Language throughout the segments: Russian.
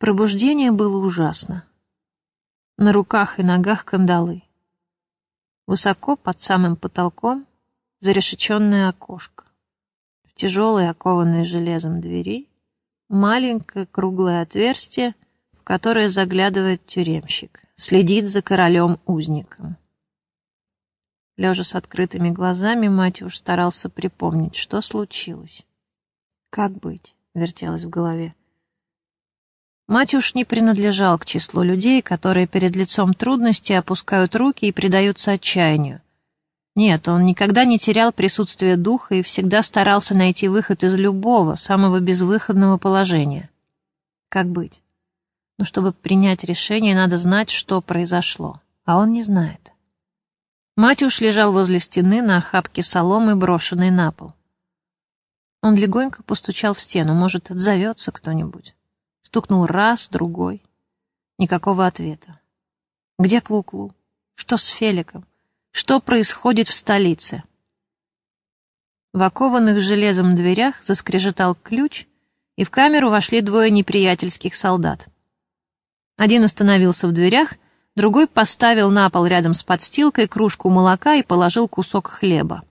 Пробуждение было ужасно. На руках и ногах кандалы. Высоко под самым потолком зарешеченное окошко. В тяжелой, окованной железом двери маленькое круглое отверстие, в которое заглядывает тюремщик, следит за королем-узником. Лежа с открытыми глазами, Матюш старался припомнить, что случилось. «Как быть?» — вертелось в голове. Матюш не принадлежал к числу людей, которые перед лицом трудностей опускают руки и предаются отчаянию. Нет, он никогда не терял присутствие духа и всегда старался найти выход из любого, самого безвыходного положения. Как быть? Но чтобы принять решение, надо знать, что произошло, а он не знает. Матюш лежал возле стены на охапке соломы, брошенной на пол. Он легонько постучал в стену, может, отзовется кто-нибудь. Стукнул раз, другой. Никакого ответа. Где Клуклу? -клу? Что с Феликом? Что происходит в столице? В окованных железом дверях заскрежетал ключ, и в камеру вошли двое неприятельских солдат. Один остановился в дверях, другой поставил на пол рядом с подстилкой кружку молока и положил кусок хлеба.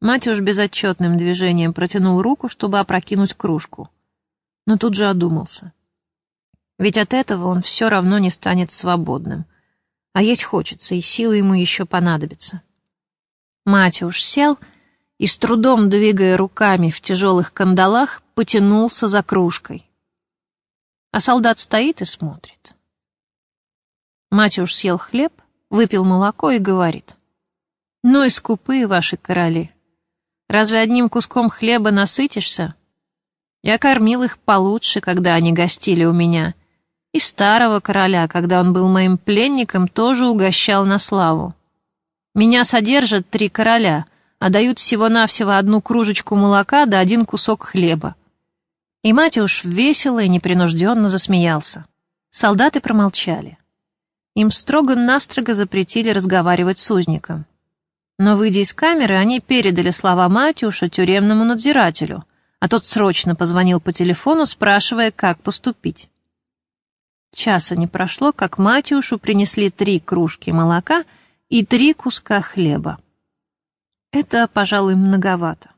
Матюш безотчетным движением протянул руку, чтобы опрокинуть кружку но тут же одумался. Ведь от этого он все равно не станет свободным. А есть хочется, и силы ему еще понадобятся. Матюш сел и, с трудом двигая руками в тяжелых кандалах, потянулся за кружкой. А солдат стоит и смотрит. Матюш съел хлеб, выпил молоко и говорит. «Ну и скупые ваши короли. Разве одним куском хлеба насытишься?» Я кормил их получше, когда они гостили у меня. И старого короля, когда он был моим пленником, тоже угощал на славу. Меня содержат три короля, а дают всего-навсего одну кружечку молока да один кусок хлеба. И Матюш весело и непринужденно засмеялся. Солдаты промолчали. Им строго-настрого запретили разговаривать с узником. Но, выйдя из камеры, они передали слова Матюша тюремному надзирателю — а тот срочно позвонил по телефону, спрашивая, как поступить. Часа не прошло, как Матюшу принесли три кружки молока и три куска хлеба. Это, пожалуй, многовато.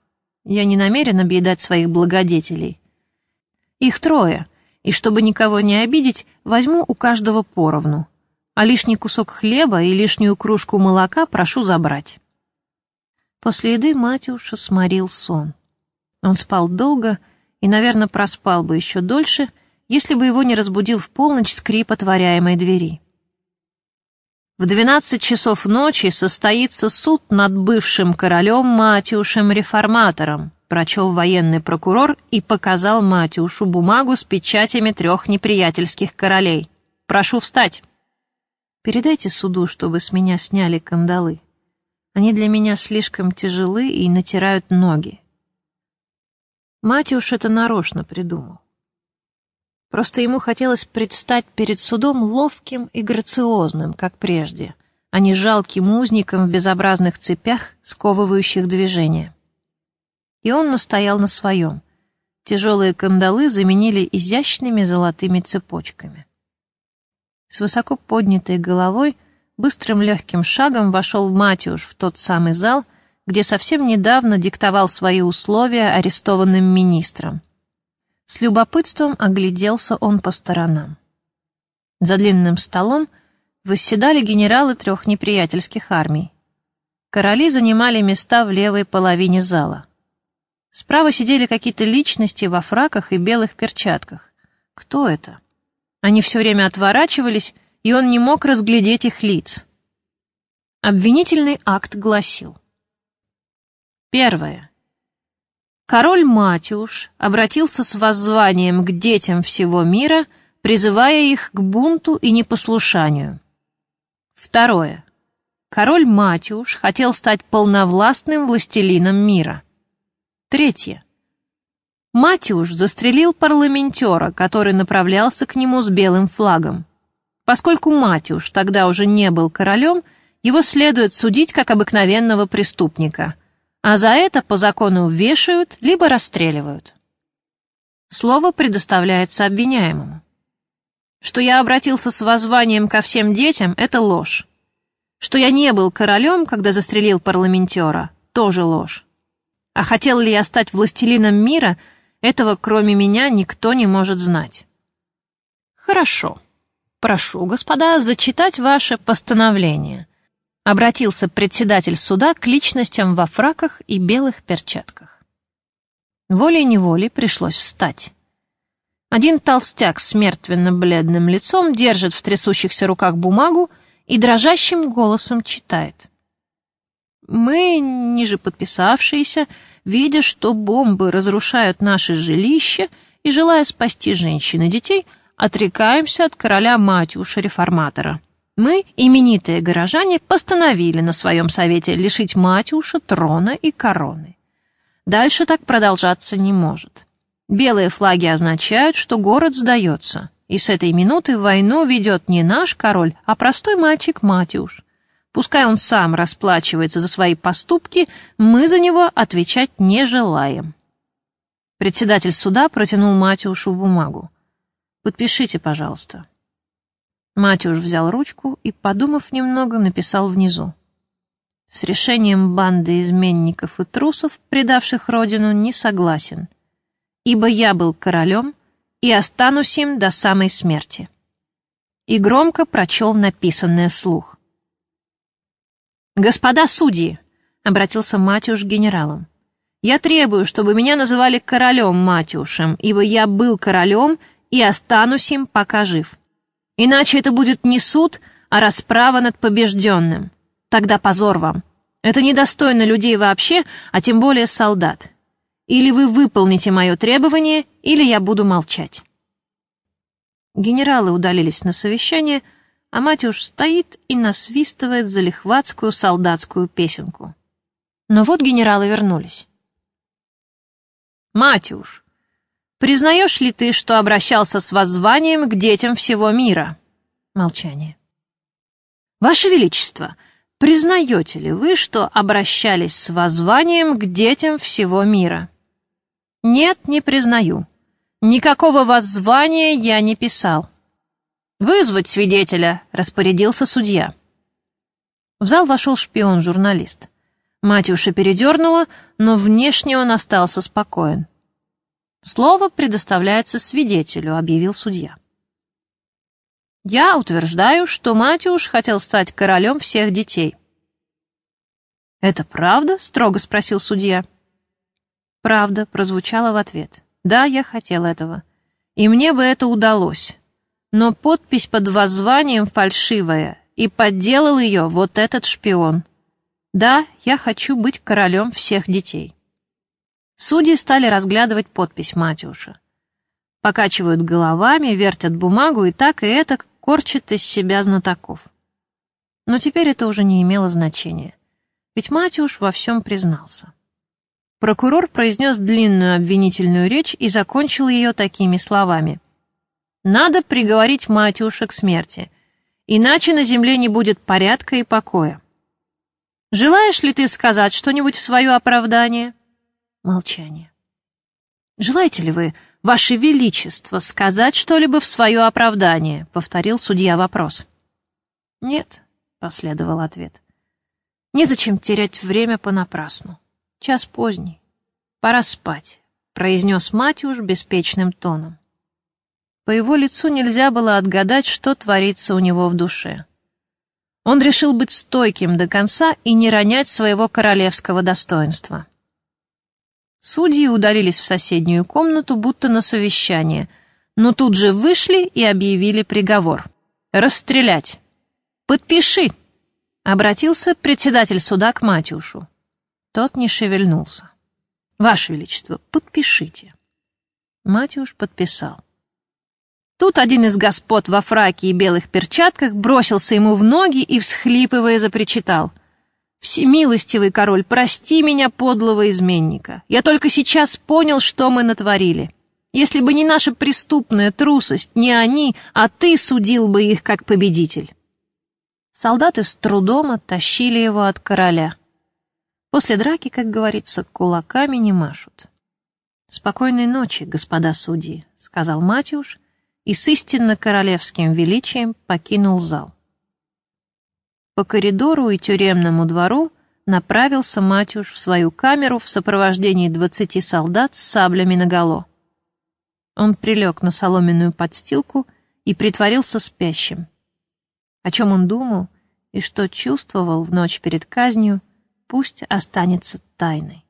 Я не намерен объедать своих благодетелей. Их трое, и чтобы никого не обидеть, возьму у каждого поровну, а лишний кусок хлеба и лишнюю кружку молока прошу забрать. После еды Матюша сморил сон. Он спал долго и, наверное, проспал бы еще дольше, если бы его не разбудил в полночь скрип отворяемой двери. В двенадцать часов ночи состоится суд над бывшим королем Матюшем-реформатором, прочел военный прокурор и показал Матюшу бумагу с печатями трех неприятельских королей. «Прошу встать!» «Передайте суду, чтобы с меня сняли кандалы. Они для меня слишком тяжелы и натирают ноги. Матюш это нарочно придумал. Просто ему хотелось предстать перед судом ловким и грациозным, как прежде, а не жалким узником в безобразных цепях, сковывающих движения. И он настоял на своем. Тяжелые кандалы заменили изящными золотыми цепочками. С высоко поднятой головой быстрым легким шагом вошел Матюш в тот самый зал, где совсем недавно диктовал свои условия арестованным министрам. С любопытством огляделся он по сторонам. За длинным столом восседали генералы трех неприятельских армий. Короли занимали места в левой половине зала. Справа сидели какие-то личности во фраках и белых перчатках. Кто это? Они все время отворачивались, и он не мог разглядеть их лиц. Обвинительный акт гласил — Первое. Король Матюш обратился с воззванием к детям всего мира, призывая их к бунту и непослушанию. Второе. Король Матюш хотел стать полновластным властелином мира. Третье. Матюш застрелил парламентера, который направлялся к нему с белым флагом. Поскольку Матюш тогда уже не был королем, его следует судить как обыкновенного преступника – а за это по закону вешают либо расстреливают. Слово предоставляется обвиняемому. Что я обратился с воззванием ко всем детям — это ложь. Что я не был королем, когда застрелил парламентера — тоже ложь. А хотел ли я стать властелином мира, этого кроме меня никто не может знать. Хорошо. Прошу, господа, зачитать ваше постановление. Обратился председатель суда к личностям во фраках и белых перчатках. Волей-неволей пришлось встать. Один толстяк с мертвенно-бледным лицом держит в трясущихся руках бумагу и дрожащим голосом читает. Мы, ниже подписавшиеся, видя, что бомбы разрушают наши жилища и желая спасти женщин и детей, отрекаемся от короля Матюша-реформатора. Мы, именитые горожане, постановили на своем совете лишить Матюша трона и короны. Дальше так продолжаться не может. Белые флаги означают, что город сдается, и с этой минуты войну ведет не наш король, а простой мальчик Матюш. Пускай он сам расплачивается за свои поступки, мы за него отвечать не желаем. Председатель суда протянул Матюшу бумагу. «Подпишите, пожалуйста». Матюш взял ручку и, подумав немного, написал внизу. С решением банды изменников и трусов, предавших родину, не согласен, ибо я был королем и останусь им до самой смерти. И громко прочел написанное вслух. «Господа судьи!» — обратился Матюш к генералам. «Я требую, чтобы меня называли королем Матюшем, ибо я был королем и останусь им, пока жив. Иначе это будет не суд, а расправа над побежденным. Тогда позор вам. Это недостойно людей вообще, а тем более солдат. Или вы выполните мое требование, или я буду молчать». Генералы удалились на совещание — а Матюш стоит и насвистывает залихватскую солдатскую песенку. Но вот генералы вернулись. «Матюш, признаешь ли ты, что обращался с воззванием к детям всего мира?» Молчание. «Ваше Величество, признаете ли вы, что обращались с воззванием к детям всего мира?» «Нет, не признаю. Никакого воззвания я не писал». «Вызвать свидетеля!» — распорядился судья. В зал вошел шпион-журналист. Матюша передернула, но внешне он остался спокоен. «Слово предоставляется свидетелю», — объявил судья. «Я утверждаю, что Матюш хотел стать королем всех детей». «Это правда?» — строго спросил судья. «Правда», — прозвучало в ответ. «Да, я хотел этого. И мне бы это удалось но подпись под воззванием фальшивая, и подделал ее вот этот шпион. Да, я хочу быть королем всех детей. Судьи стали разглядывать подпись Матюша. Покачивают головами, вертят бумагу и так и это корчат из себя знатоков. Но теперь это уже не имело значения, ведь Матюш во всем признался. Прокурор произнес длинную обвинительную речь и закончил ее такими словами — надо приговорить Матюша к смерти, иначе на земле не будет порядка и покоя. Желаешь ли ты сказать что-нибудь в свое оправдание? Молчание. Желаете ли вы, Ваше Величество, сказать что-либо в свое оправдание? Повторил судья вопрос. Нет, последовал ответ. Незачем терять время понапрасну. Час поздний. Пора спать, произнес Матюш беспечным тоном. По его лицу нельзя было отгадать, что творится у него в душе. Он решил быть стойким до конца и не ронять своего королевского достоинства. Судьи удалились в соседнюю комнату, будто на совещание, но тут же вышли и объявили приговор. «Расстрелять!» «Подпиши!» — обратился председатель суда к Матюшу. Тот не шевельнулся. «Ваше Величество, подпишите!» Матюш подписал. Тут один из господ во фраке и белых перчатках бросился ему в ноги и, всхлипывая, запричитал. «Всемилостивый король, прости меня, подлого изменника. Я только сейчас понял, что мы натворили. Если бы не наша преступная трусость, не они, а ты судил бы их как победитель». Солдаты с трудом оттащили его от короля. После драки, как говорится, кулаками не машут. «Спокойной ночи, господа судьи», — сказал Матюш, — и с истинно королевским величием покинул зал. По коридору и тюремному двору направился Матюш в свою камеру в сопровождении двадцати солдат с саблями наголо. Он прилег на соломенную подстилку и притворился спящим. О чем он думал и что чувствовал в ночь перед казнью, пусть останется тайной.